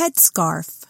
Headscarf.